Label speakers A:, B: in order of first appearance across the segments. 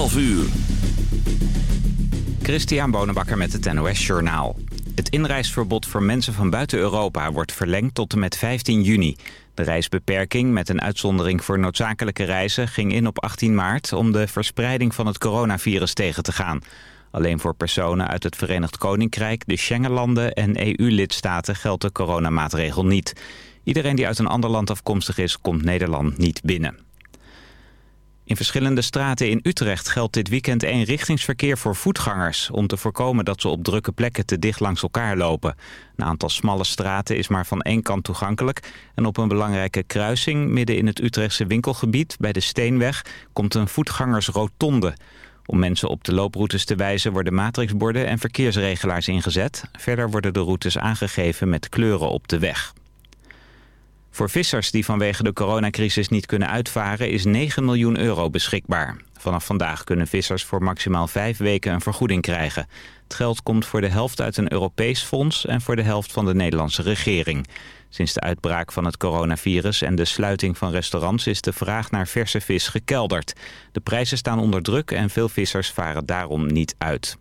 A: 12 uur.
B: Christian Bonenbakker met het NOS Journaal. Het inreisverbod voor mensen van buiten Europa wordt verlengd tot en met 15 juni. De reisbeperking met een uitzondering voor noodzakelijke reizen ging in op 18 maart... om de verspreiding van het coronavirus tegen te gaan. Alleen voor personen uit het Verenigd Koninkrijk, de Schengenlanden en EU-lidstaten geldt de coronamaatregel niet. Iedereen die uit een ander land afkomstig is, komt Nederland niet binnen. In verschillende straten in Utrecht geldt dit weekend eenrichtingsverkeer voor voetgangers... om te voorkomen dat ze op drukke plekken te dicht langs elkaar lopen. Een aantal smalle straten is maar van één kant toegankelijk... en op een belangrijke kruising midden in het Utrechtse winkelgebied... bij de Steenweg komt een voetgangersrotonde... Om mensen op de looproutes te wijzen worden matrixborden en verkeersregelaars ingezet. Verder worden de routes aangegeven met kleuren op de weg. Voor vissers die vanwege de coronacrisis niet kunnen uitvaren is 9 miljoen euro beschikbaar. Vanaf vandaag kunnen vissers voor maximaal vijf weken een vergoeding krijgen. Het geld komt voor de helft uit een Europees fonds en voor de helft van de Nederlandse regering. Sinds de uitbraak van het coronavirus en de sluiting van restaurants is de vraag naar verse vis gekelderd. De prijzen staan onder druk en veel vissers varen daarom niet uit.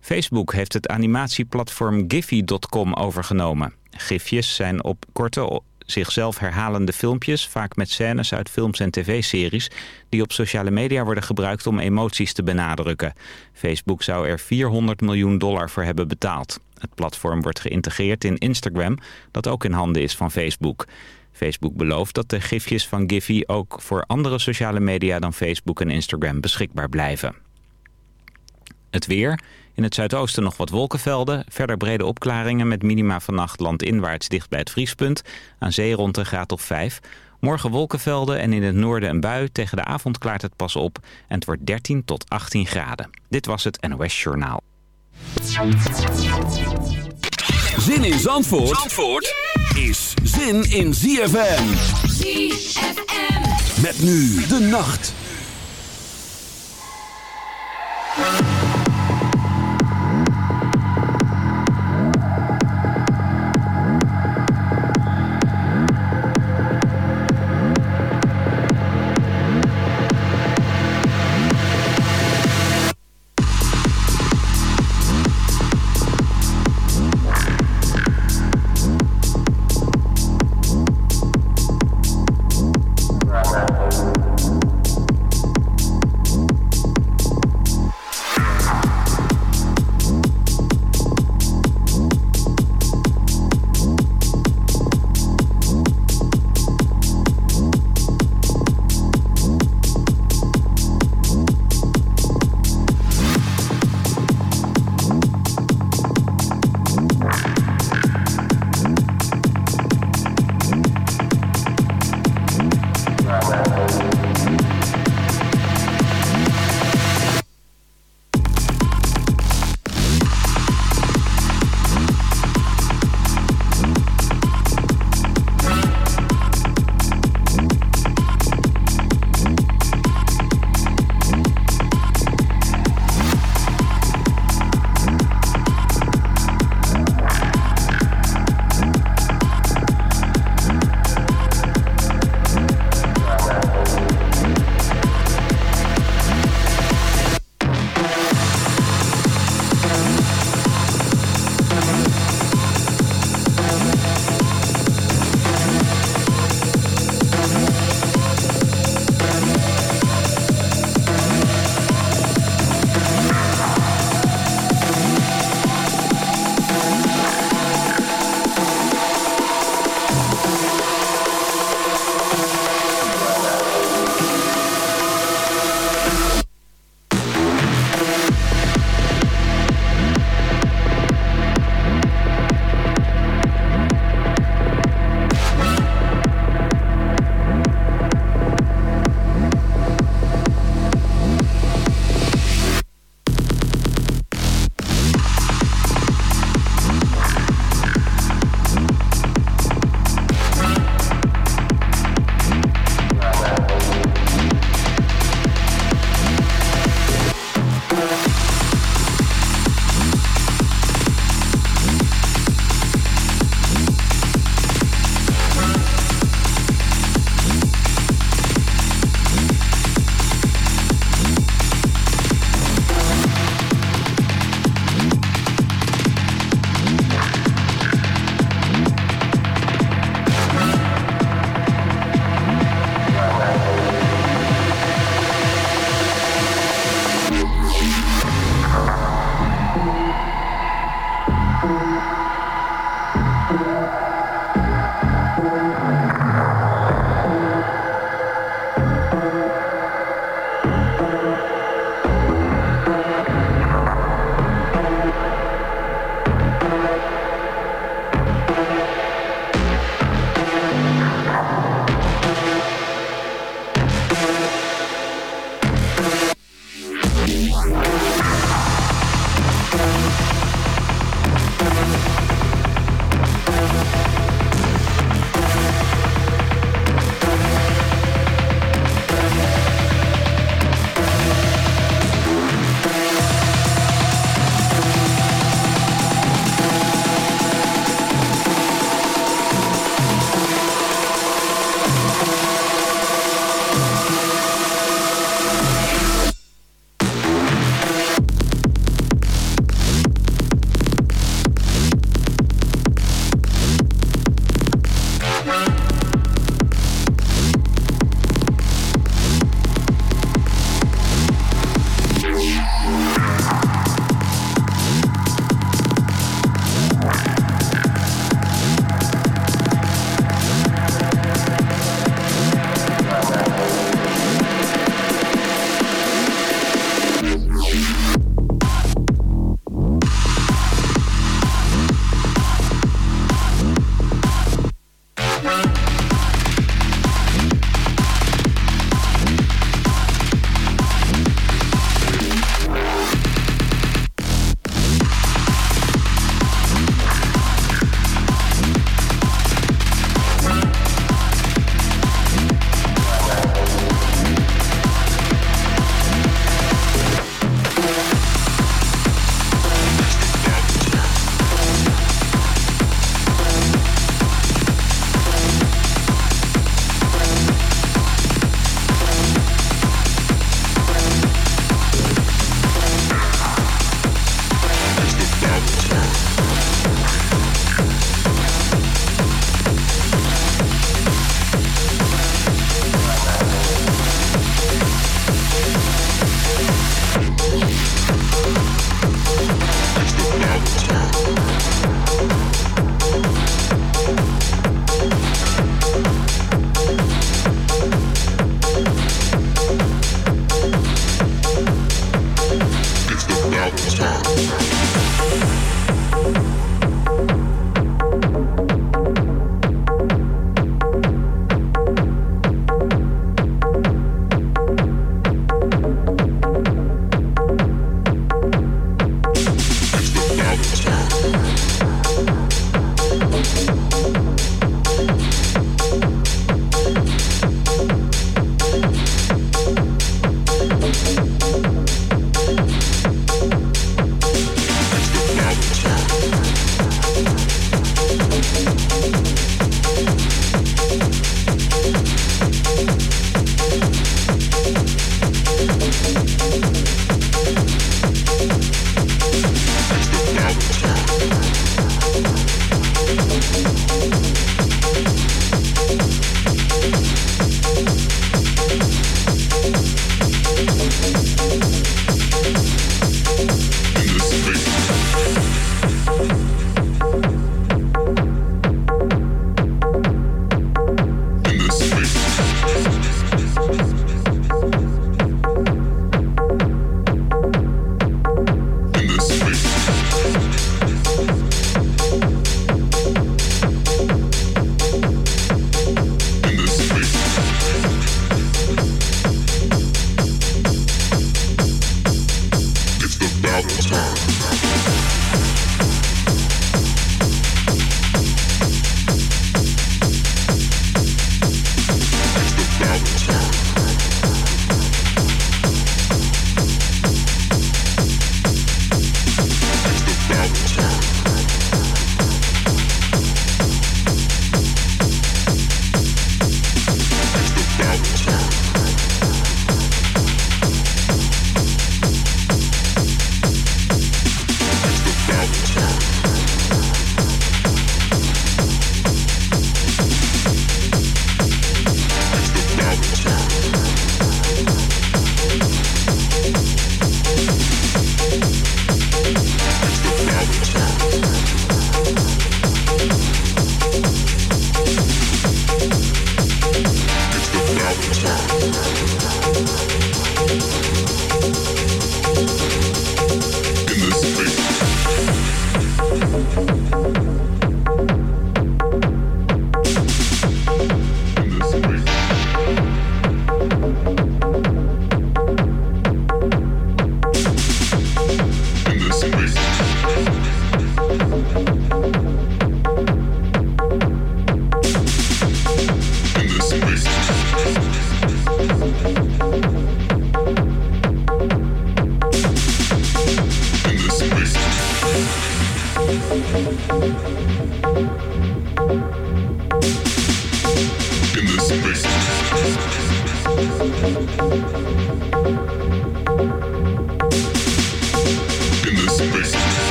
B: Facebook heeft het animatieplatform Giphy.com overgenomen. Gifjes zijn op korte zichzelf herhalende filmpjes, vaak met scènes uit films en tv-series... die op sociale media worden gebruikt om emoties te benadrukken. Facebook zou er 400 miljoen dollar voor hebben betaald. Het platform wordt geïntegreerd in Instagram, dat ook in handen is van Facebook. Facebook belooft dat de gifjes van Giphy ook voor andere sociale media dan Facebook en Instagram beschikbaar blijven. Het weer... In het zuidoosten nog wat wolkenvelden. Verder brede opklaringen met minima vannacht landinwaarts dicht bij het vriespunt. Aan zee rond een graad of 5. Morgen wolkenvelden en in het noorden een bui. Tegen de avond klaart het pas op en het wordt 13 tot 18 graden. Dit was het NOS Journaal.
A: Zin in Zandvoort, Zandvoort is zin in ZFM.
C: ZFM.
A: Met nu de nacht.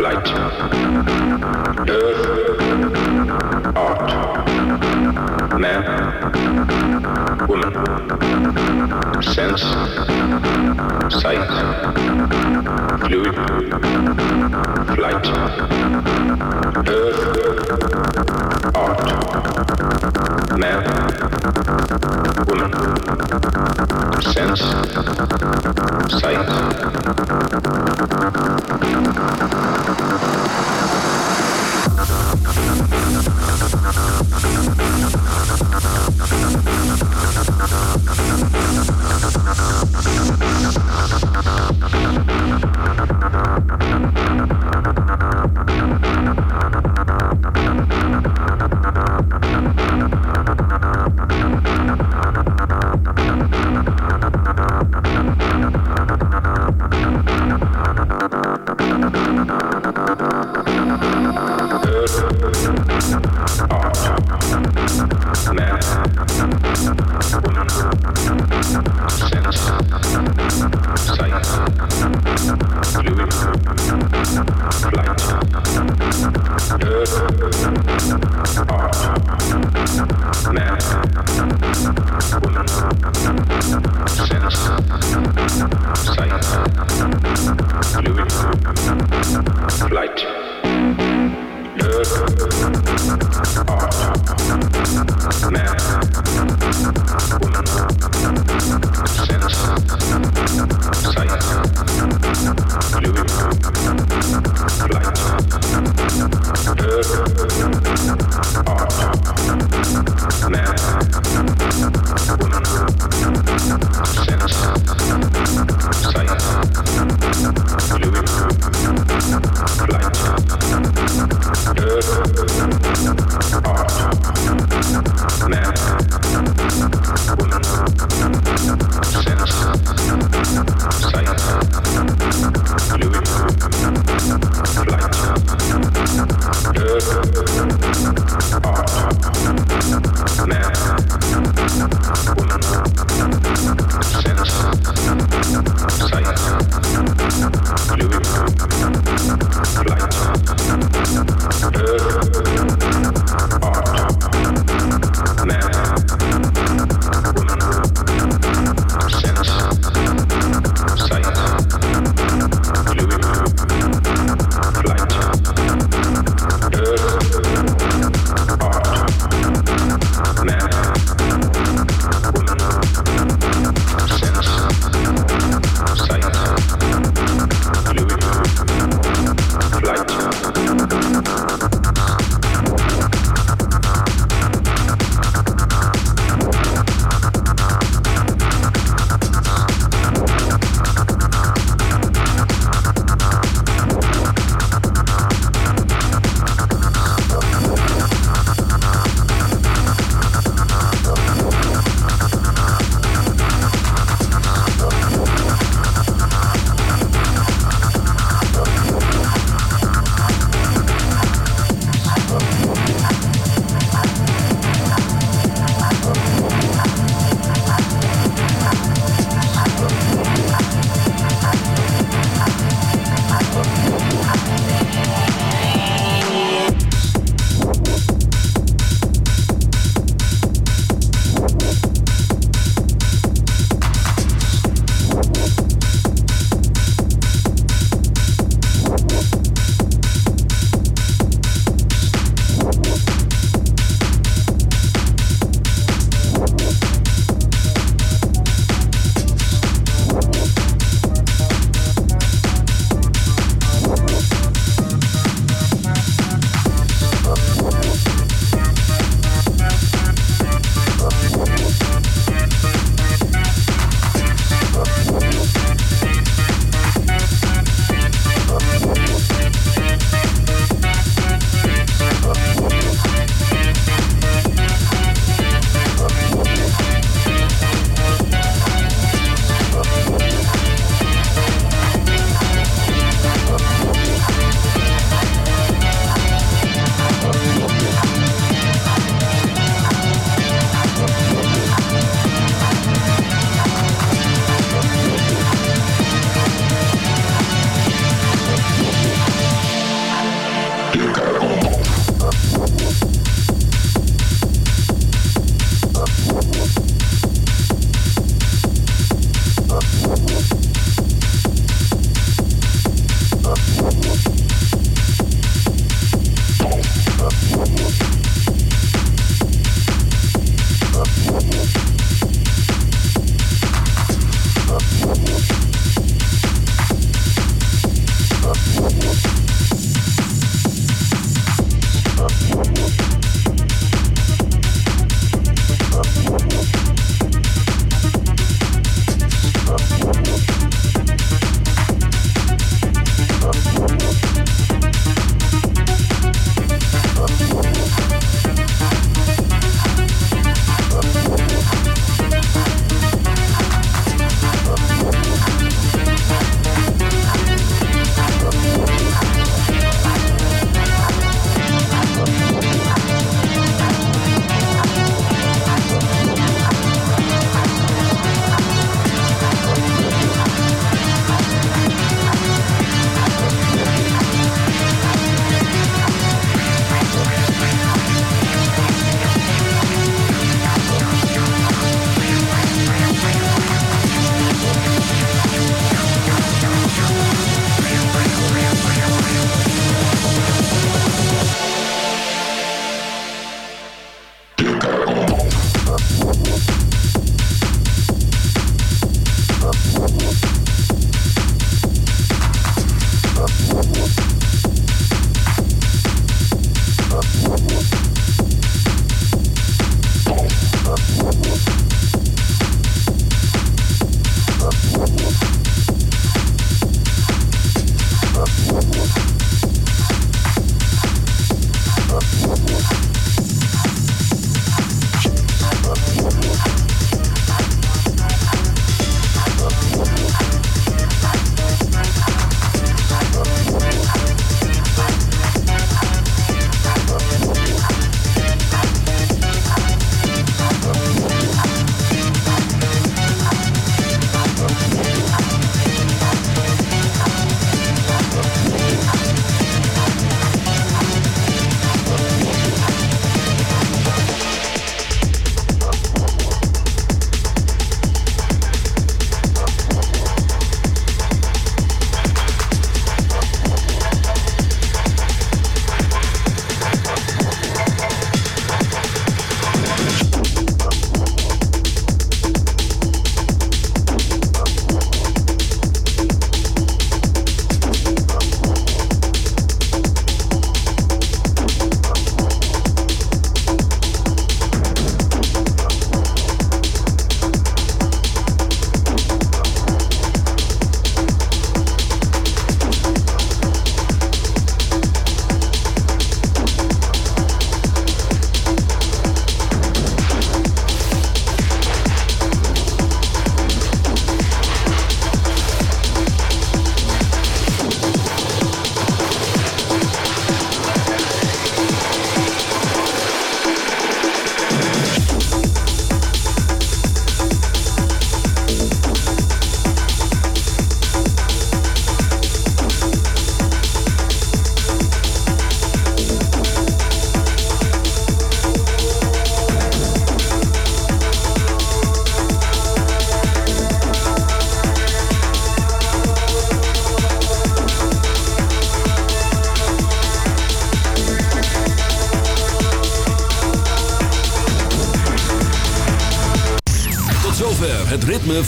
B: flight, earth, art, man, woman, sense, sight,
A: fluid, flight, earth, art, man, woman, sense, sight,